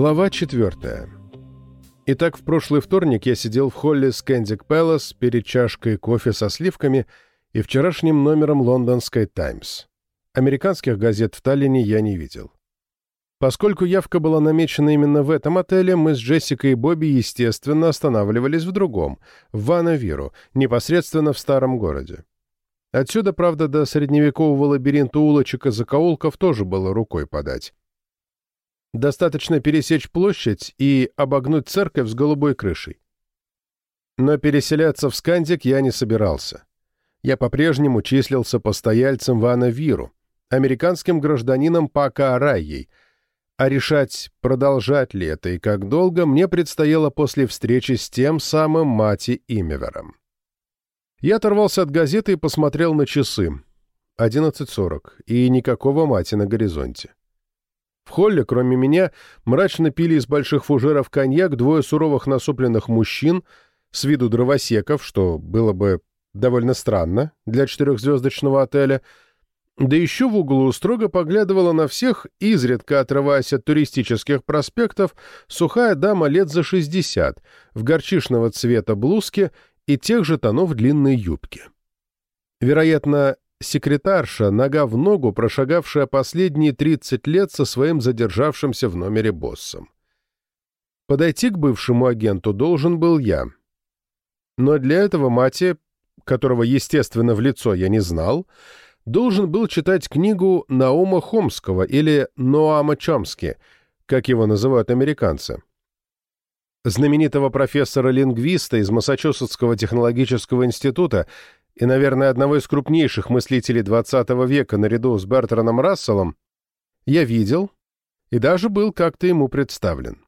Глава 4. Итак, в прошлый вторник я сидел в холле Скендик Пэлас перед чашкой кофе со сливками и вчерашним номером лондонской «Таймс». Американских газет в Таллине я не видел. Поскольку явка была намечена именно в этом отеле, мы с Джессикой и Бобби, естественно, останавливались в другом, в Ванавиру, непосредственно в старом городе. Отсюда, правда, до средневекового лабиринта улочек и закоулков тоже было рукой подать. Достаточно пересечь площадь и обогнуть церковь с голубой крышей. Но переселяться в Скандик я не собирался. Я по-прежнему числился постояльцем Вана Виру, американским гражданином Пака Арайей, а решать, продолжать ли это и как долго, мне предстояло после встречи с тем самым Мати Имевером. Я оторвался от газеты и посмотрел на часы. 11.40, и никакого Мати на горизонте. В холле, кроме меня, мрачно пили из больших фужеров коньяк двое суровых насупленных мужчин, с виду дровосеков, что было бы довольно странно для четырехзвездочного отеля, да еще в углу строго поглядывала на всех, изредка отрываясь от туристических проспектов, сухая дама лет за шестьдесят, в горчишного цвета блузке и тех же тонов длинной юбки. Вероятно, секретарша, нога в ногу, прошагавшая последние 30 лет со своим задержавшимся в номере боссом. Подойти к бывшему агенту должен был я. Но для этого Мати, которого, естественно, в лицо я не знал, должен был читать книгу Наума Хомского или Ноама Чомски, как его называют американцы. Знаменитого профессора-лингвиста из Массачусетского технологического института, и, наверное, одного из крупнейших мыслителей XX века наряду с Бертраном Расселом, я видел и даже был как-то ему представлен.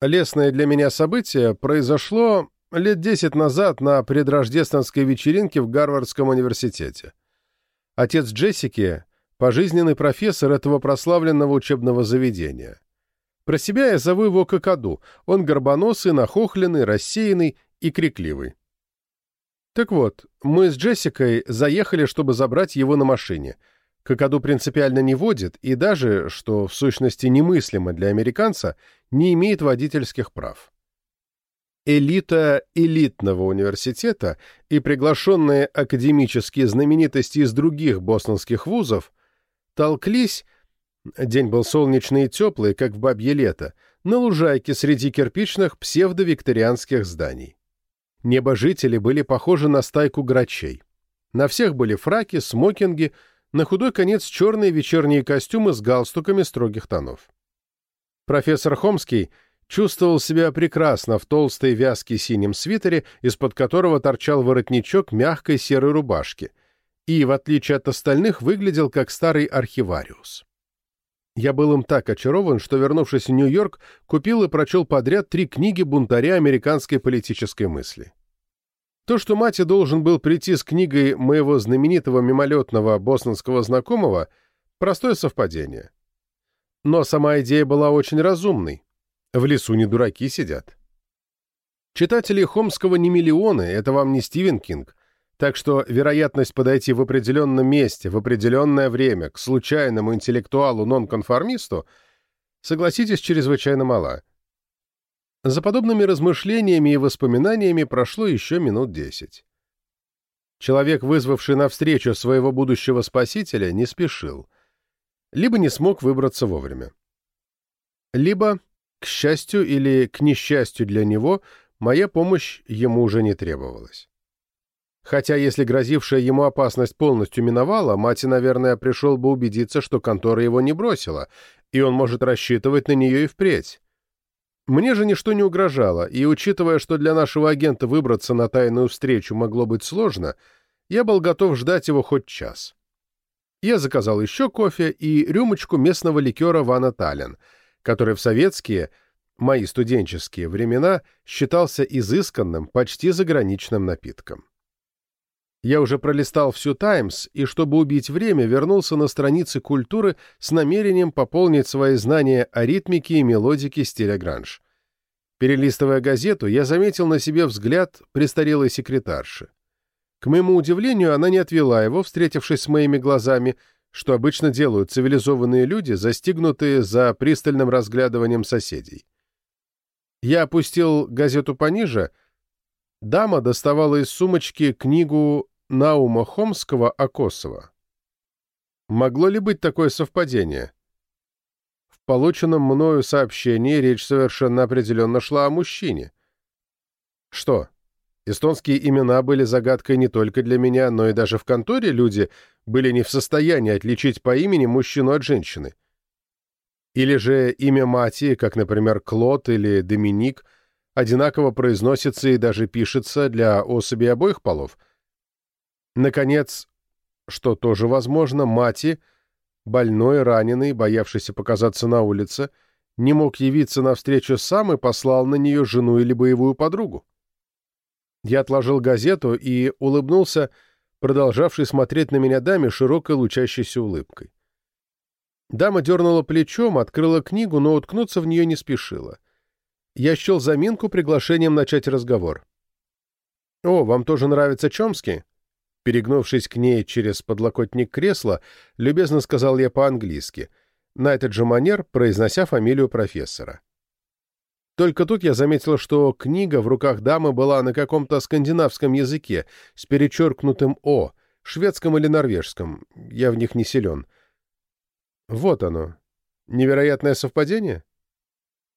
Лесное для меня событие произошло лет десять назад на предрождественской вечеринке в Гарвардском университете. Отец Джессики — пожизненный профессор этого прославленного учебного заведения. Про себя я зову его Кокоду. Он горбоносый, нахохленный, рассеянный и крикливый. Так вот, мы с Джессикой заехали, чтобы забрать его на машине. Кокоду принципиально не водит и даже, что в сущности немыслимо для американца, не имеет водительских прав. Элита элитного университета и приглашенные академические знаменитости из других бостонских вузов толклись, день был солнечный и теплый, как в бабье лето, на лужайке среди кирпичных псевдовикторианских зданий. Небожители были похожи на стайку грачей. На всех были фраки, смокинги, на худой конец черные вечерние костюмы с галстуками строгих тонов. Профессор Хомский чувствовал себя прекрасно в толстой вязке синем свитере, из-под которого торчал воротничок мягкой серой рубашки, и, в отличие от остальных, выглядел как старый архивариус. Я был им так очарован, что, вернувшись в Нью-Йорк, купил и прочел подряд три книги бунтаря американской политической мысли. То, что Мати должен был прийти с книгой моего знаменитого мимолетного бостонского знакомого, простое совпадение. Но сама идея была очень разумной. В лесу не дураки сидят. Читателей Хомского не миллионы, это вам не Стивен Кинг, так что вероятность подойти в определенном месте, в определенное время к случайному интеллектуалу-нонконформисту, согласитесь, чрезвычайно мала. За подобными размышлениями и воспоминаниями прошло еще минут десять. Человек, вызвавший навстречу своего будущего спасителя, не спешил. Либо не смог выбраться вовремя. Либо, к счастью или к несчастью для него, моя помощь ему уже не требовалась. Хотя, если грозившая ему опасность полностью миновала, Мати, наверное, пришел бы убедиться, что контора его не бросила, и он может рассчитывать на нее и впредь. Мне же ничто не угрожало, и, учитывая, что для нашего агента выбраться на тайную встречу могло быть сложно, я был готов ждать его хоть час. Я заказал еще кофе и рюмочку местного ликера Вана Тален, который в советские, мои студенческие времена считался изысканным, почти заграничным напитком. Я уже пролистал всю «Таймс» и, чтобы убить время, вернулся на страницы культуры с намерением пополнить свои знания о ритмике и мелодике стиля гранж. Перелистывая газету, я заметил на себе взгляд престарелой секретарши. К моему удивлению, она не отвела его, встретившись с моими глазами, что обычно делают цивилизованные люди, застигнутые за пристальным разглядыванием соседей. Я опустил газету пониже. Дама доставала из сумочки книгу Наума Хомского Акосова. Могло ли быть такое совпадение? В полученном мною сообщении речь совершенно определенно шла о мужчине. Что, эстонские имена были загадкой не только для меня, но и даже в конторе люди были не в состоянии отличить по имени мужчину от женщины. Или же имя Мати, как, например, Клод или Доминик, одинаково произносится и даже пишется для особей обоих полов. Наконец, что тоже возможно, Мати, больной, раненый, боявшийся показаться на улице, не мог явиться навстречу сам и послал на нее жену или боевую подругу. Я отложил газету и улыбнулся, продолжавший смотреть на меня даме широкой лучащейся улыбкой. Дама дернула плечом, открыла книгу, но уткнуться в нее не спешила. Я счел заминку приглашением начать разговор. «О, вам тоже нравится Чомски?» Перегнувшись к ней через подлокотник кресла, любезно сказал я по-английски, на этот же манер произнося фамилию профессора. Только тут я заметил, что книга в руках дамы была на каком-то скандинавском языке, с перечеркнутым «о», шведском или норвежском, я в них не силен — вот оно. Невероятное совпадение?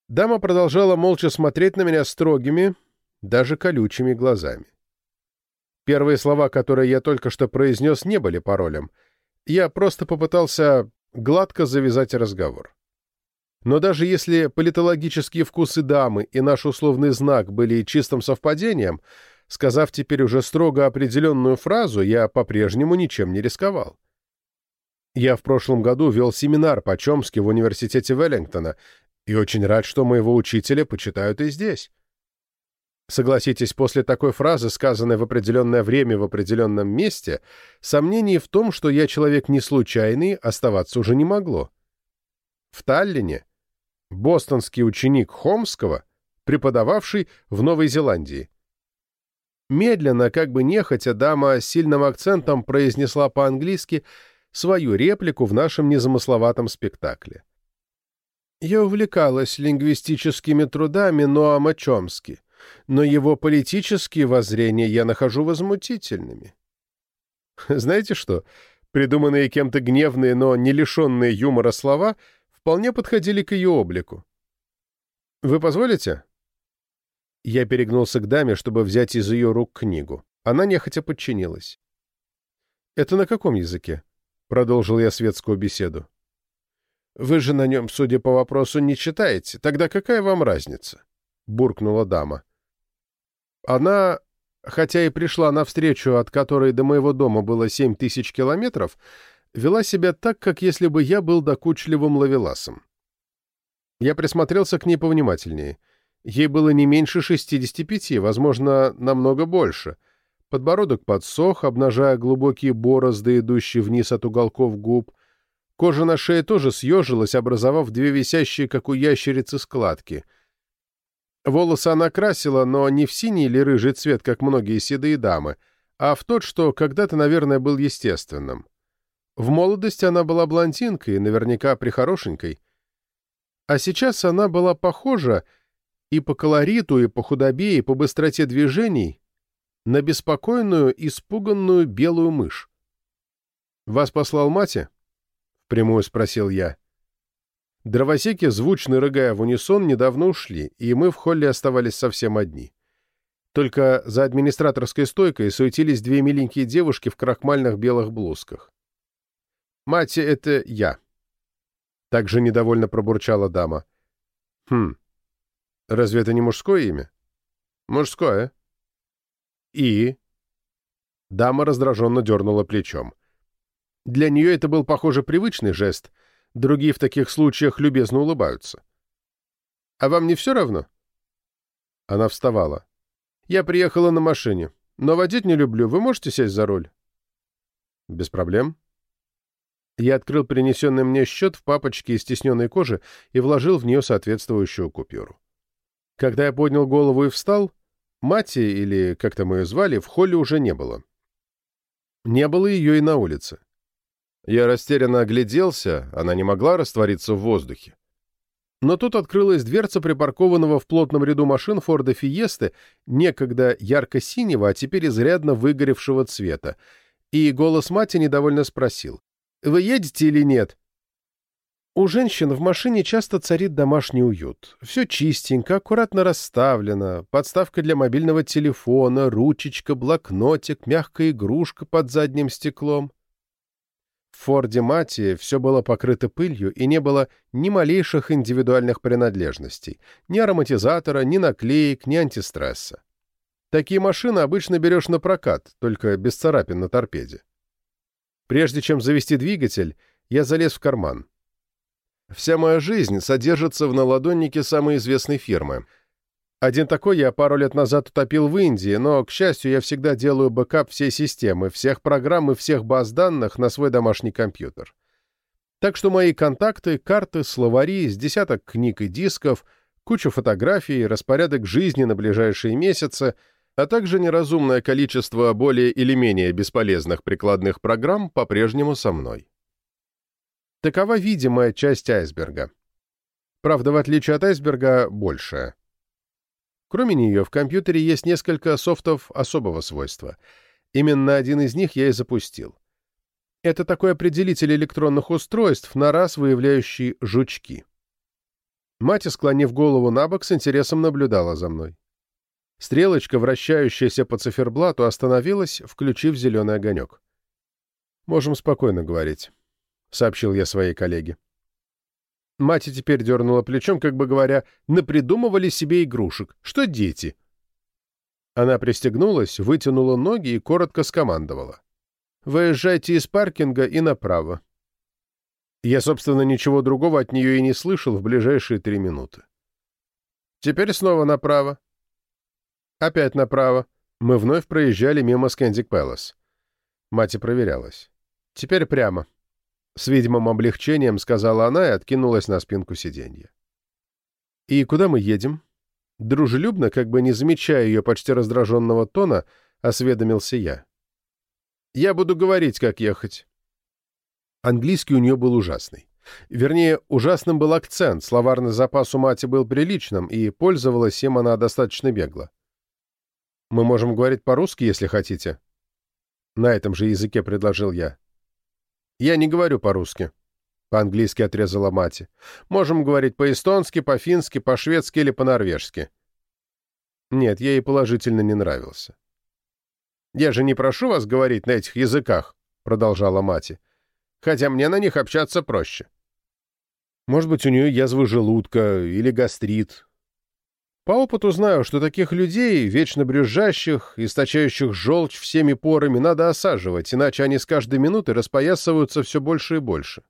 Дама продолжала молча смотреть на меня строгими, даже колючими глазами. Первые слова, которые я только что произнес, не были паролем. Я просто попытался гладко завязать разговор. Но даже если политологические вкусы дамы и наш условный знак были чистым совпадением, сказав теперь уже строго определенную фразу, я по-прежнему ничем не рисковал. Я в прошлом году вел семинар по Чомски в университете Веллингтона и очень рад, что моего учителя почитают и здесь. Согласитесь, после такой фразы, сказанной в определенное время в определенном месте, сомнений в том, что я человек не случайный, оставаться уже не могло. В Таллине бостонский ученик Хомского, преподававший в Новой Зеландии. Медленно, как бы нехотя, дама с сильным акцентом произнесла по-английски — свою реплику в нашем незамысловатом спектакле. Я увлекалась лингвистическими трудами Ноама Чомски, но его политические воззрения я нахожу возмутительными. Знаете что? Придуманные кем-то гневные, но не лишенные юмора слова вполне подходили к ее облику. «Вы позволите?» Я перегнулся к даме, чтобы взять из ее рук книгу. Она нехотя подчинилась. «Это на каком языке?» Продолжил я светскую беседу. «Вы же на нем, судя по вопросу, не читаете. Тогда какая вам разница?» — буркнула дама. Она, хотя и пришла навстречу, от которой до моего дома было семь тысяч километров, вела себя так, как если бы я был докучливым ловеласом. Я присмотрелся к ней повнимательнее. Ей было не меньше шестидесяти пяти, возможно, намного больше — Подбородок подсох, обнажая глубокие борозды, идущие вниз от уголков губ. Кожа на шее тоже съежилась, образовав две висящие, как у ящерицы, складки. Волосы она красила, но не в синий или рыжий цвет, как многие седые дамы, а в тот, что когда-то, наверное, был естественным. В молодости она была блондинкой, наверняка прихорошенькой. А сейчас она была похожа и по колориту, и по худобе, и по быстроте движений на беспокойную, испуганную белую мышь. «Вас послал мати?» — впрямую спросил я. Дровосеки, звучно рыгая в унисон, недавно ушли, и мы в холле оставались совсем одни. Только за администраторской стойкой суетились две миленькие девушки в крахмальных белых блузках. «Мати — это я», — также недовольно пробурчала дама. «Хм, разве это не мужское имя?» «Мужское», «И?» Дама раздраженно дернула плечом. Для нее это был, похоже, привычный жест. Другие в таких случаях любезно улыбаются. «А вам не все равно?» Она вставала. «Я приехала на машине, но водить не люблю. Вы можете сесть за руль?» «Без проблем». Я открыл принесенный мне счет в папочке из стесненной кожи и вложил в нее соответствующую купюру. Когда я поднял голову и встал, Мати, или как там ее звали, в холле уже не было. Не было ее и на улице. Я растерянно огляделся, она не могла раствориться в воздухе. Но тут открылась дверца припаркованного в плотном ряду машин Форда Фиесты, некогда ярко-синего, а теперь изрядно выгоревшего цвета, и голос мати недовольно спросил, «Вы едете или нет?» У женщин в машине часто царит домашний уют. Все чистенько, аккуратно расставлено, подставка для мобильного телефона, ручечка, блокнотик, мягкая игрушка под задним стеклом. Форде Мати все было покрыто пылью и не было ни малейших индивидуальных принадлежностей, ни ароматизатора, ни наклеек, ни антистресса. Такие машины обычно берешь на прокат, только без царапин на торпеде. Прежде чем завести двигатель, я залез в карман. Вся моя жизнь содержится в наладоннике самой известной фирмы. Один такой я пару лет назад утопил в Индии, но, к счастью, я всегда делаю бэкап всей системы, всех программ и всех баз данных на свой домашний компьютер. Так что мои контакты, карты, словари, с десяток книг и дисков, куча фотографий, распорядок жизни на ближайшие месяцы, а также неразумное количество более или менее бесполезных прикладных программ по-прежнему со мной. Такова видимая часть айсберга. Правда, в отличие от айсберга, большая. Кроме нее, в компьютере есть несколько софтов особого свойства. Именно один из них я и запустил. Это такой определитель электронных устройств, на раз выявляющий жучки. Мать, склонив голову на бок, с интересом наблюдала за мной. Стрелочка, вращающаяся по циферблату, остановилась, включив зеленый огонек. Можем спокойно говорить. — сообщил я своей коллеге. Мать теперь дернула плечом, как бы говоря, напридумывали себе игрушек. Что дети? Она пристегнулась, вытянула ноги и коротко скомандовала. «Выезжайте из паркинга и направо». Я, собственно, ничего другого от нее и не слышал в ближайшие три минуты. Теперь снова направо. Опять направо. Мы вновь проезжали мимо Скандик Пэлас. Мать проверялась. Теперь прямо. С видимым облегчением сказала она и откинулась на спинку сиденья. «И куда мы едем?» Дружелюбно, как бы не замечая ее почти раздраженного тона, осведомился я. «Я буду говорить, как ехать». Английский у нее был ужасный. Вернее, ужасным был акцент, словарный запас у мати был приличным, и пользовалась им она достаточно бегло. «Мы можем говорить по-русски, если хотите». На этом же языке предложил я. «Я не говорю по-русски», — по-английски отрезала мать. «Можем говорить по-эстонски, по-фински, по-шведски или по-норвежски». Нет, ей положительно не нравился. «Я же не прошу вас говорить на этих языках», — продолжала мать. «Хотя мне на них общаться проще». Может быть, у нее язва желудка или гастрит, по опыту знаю, что таких людей, вечно брюзжащих, источающих желчь всеми порами, надо осаживать, иначе они с каждой минуты распоясываются все больше и больше.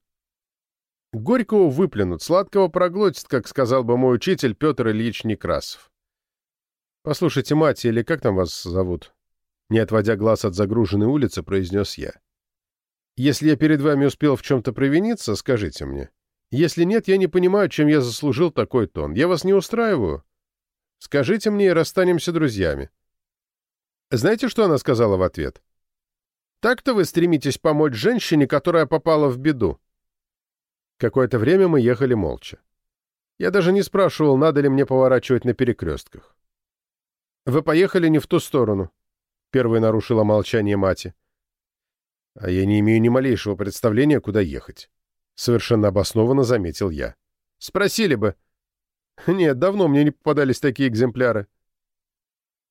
Горького выплюнут, сладкого проглотит, как сказал бы мой учитель Петр Ильич Некрасов. «Послушайте, мать, или как там вас зовут?» Не отводя глаз от загруженной улицы, произнес я. «Если я перед вами успел в чем-то провиниться, скажите мне. Если нет, я не понимаю, чем я заслужил такой тон. Я вас не устраиваю?» Скажите мне, и расстанемся друзьями». Знаете, что она сказала в ответ? «Так-то вы стремитесь помочь женщине, которая попала в беду». Какое-то время мы ехали молча. Я даже не спрашивал, надо ли мне поворачивать на перекрестках. «Вы поехали не в ту сторону», — первой нарушила молчание мати. «А я не имею ни малейшего представления, куда ехать», — совершенно обоснованно заметил я. «Спросили бы», нет, давно мне не попадались такие экземпляры.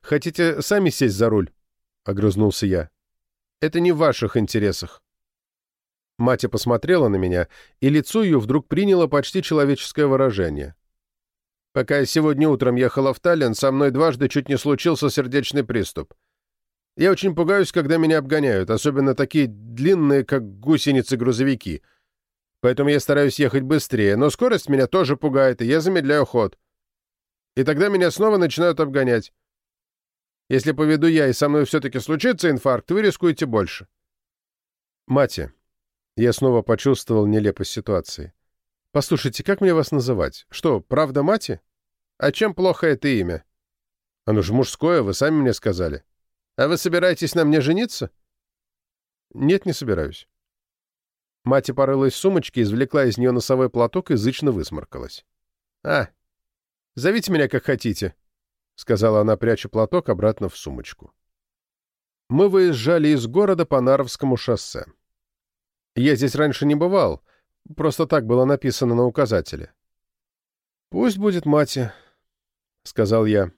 Хотите сами сесть за руль? Огрызнулся я. Это не в ваших интересах. Матя посмотрела на меня, и лицо ее вдруг приняло почти человеческое выражение. Пока я сегодня утром ехала в Таллин, со мной дважды чуть не случился сердечный приступ. Я очень пугаюсь, когда меня обгоняют, особенно такие длинные, как гусеницы-грузовики — Поэтому я стараюсь ехать быстрее, но скорость меня тоже пугает, и я замедляю ход. И тогда меня снова начинают обгонять. Если поведу я, и со мной все-таки случится инфаркт, вы рискуете больше. Мати, я снова почувствовал нелепость ситуации. Послушайте, как мне вас называть? Что, правда Мати? А чем плохо это имя? Оно же мужское, вы сами мне сказали. А вы собираетесь на мне жениться? Нет, не собираюсь. Мать порылась в сумочке, извлекла из нее носовой платок и зычно высморкалась. «А, зовите меня как хотите», — сказала она, пряча платок обратно в сумочку. Мы выезжали из города по Наровскому шоссе. Я здесь раньше не бывал, просто так было написано на указателе. «Пусть будет мати», — сказал я.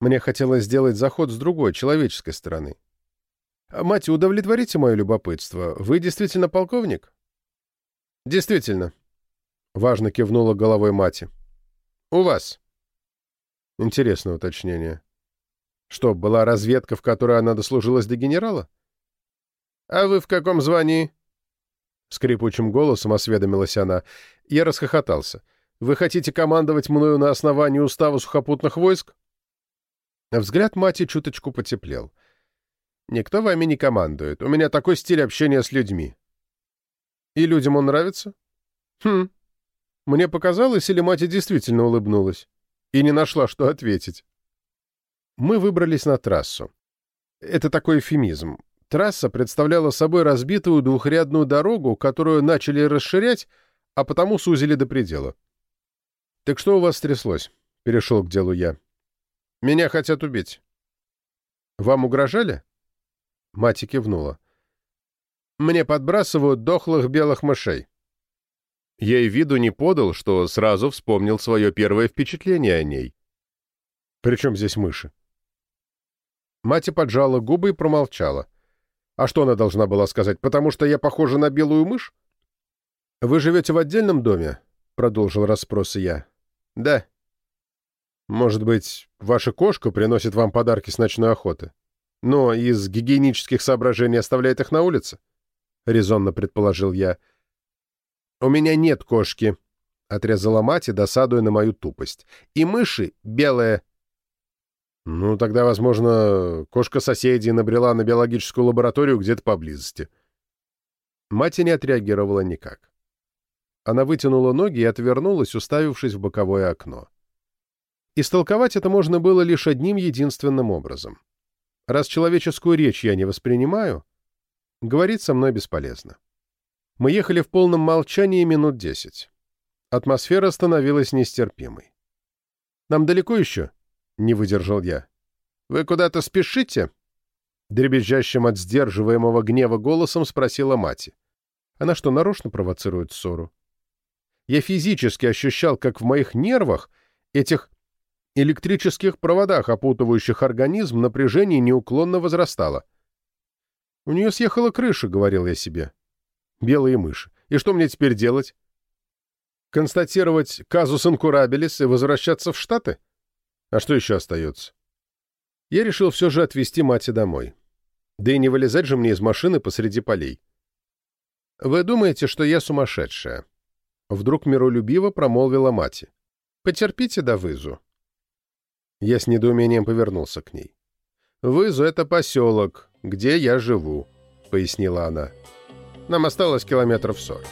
Мне хотелось сделать заход с другой, человеческой стороны. «Мать, удовлетворите мое любопытство. Вы действительно полковник?» «Действительно», — важно кивнула головой мати. «У вас». Интересное уточнение. Что, была разведка, в которой она дослужилась до генерала? «А вы в каком звании?» Скрипучим голосом осведомилась она. Я расхохотался. «Вы хотите командовать мною на основании устава сухопутных войск?» Взгляд мати чуточку потеплел. Никто вами не командует. У меня такой стиль общения с людьми. И людям он нравится? Хм. Мне показалось, или мать действительно улыбнулась? И не нашла, что ответить. Мы выбрались на трассу. Это такой эфемизм. Трасса представляла собой разбитую двухрядную дорогу, которую начали расширять, а потому сузили до предела. «Так что у вас стряслось?» — перешел к делу я. «Меня хотят убить». «Вам угрожали?» Мати кивнула. «Мне подбрасывают дохлых белых мышей». И виду не подал, что сразу вспомнил свое первое впечатление о ней. «При чем здесь мыши?» Мати поджала губы и промолчала. «А что она должна была сказать? Потому что я похожа на белую мышь?» «Вы живете в отдельном доме?» — продолжил расспросы я. «Да». «Может быть, ваша кошка приносит вам подарки с ночной охоты?» Но из гигиенических соображений оставляет их на улице? — резонно предположил я. — У меня нет кошки, — отрезала мать, досадуя на мою тупость. — И мыши белые. — Ну, тогда, возможно, кошка соседей набрела на биологическую лабораторию где-то поблизости. Мать не отреагировала никак. Она вытянула ноги и отвернулась, уставившись в боковое окно. Истолковать это можно было лишь одним единственным образом — Раз человеческую речь я не воспринимаю, говорить со мной бесполезно. Мы ехали в полном молчании минут десять. Атмосфера становилась нестерпимой. «Нам далеко еще?» — не выдержал я. «Вы куда-то спешите?» Дребезжащим от сдерживаемого гнева голосом спросила мать. Она что, нарочно провоцирует ссору? Я физически ощущал, как в моих нервах, этих электрических проводах, опутывающих организм, напряжение неуклонно возрастало. «У нее съехала крыша», — говорил я себе. «Белые мыши. И что мне теперь делать? Констатировать казус инкурабелис и возвращаться в Штаты? А что еще остается?» Я решил все же отвезти мать домой. Да и не вылезать же мне из машины посреди полей. «Вы думаете, что я сумасшедшая?» Вдруг миролюбиво промолвила мать. «Потерпите до вызу. Я с недоумением повернулся к ней. «Вызу — это поселок, где я живу», — пояснила она. «Нам осталось километров сорок».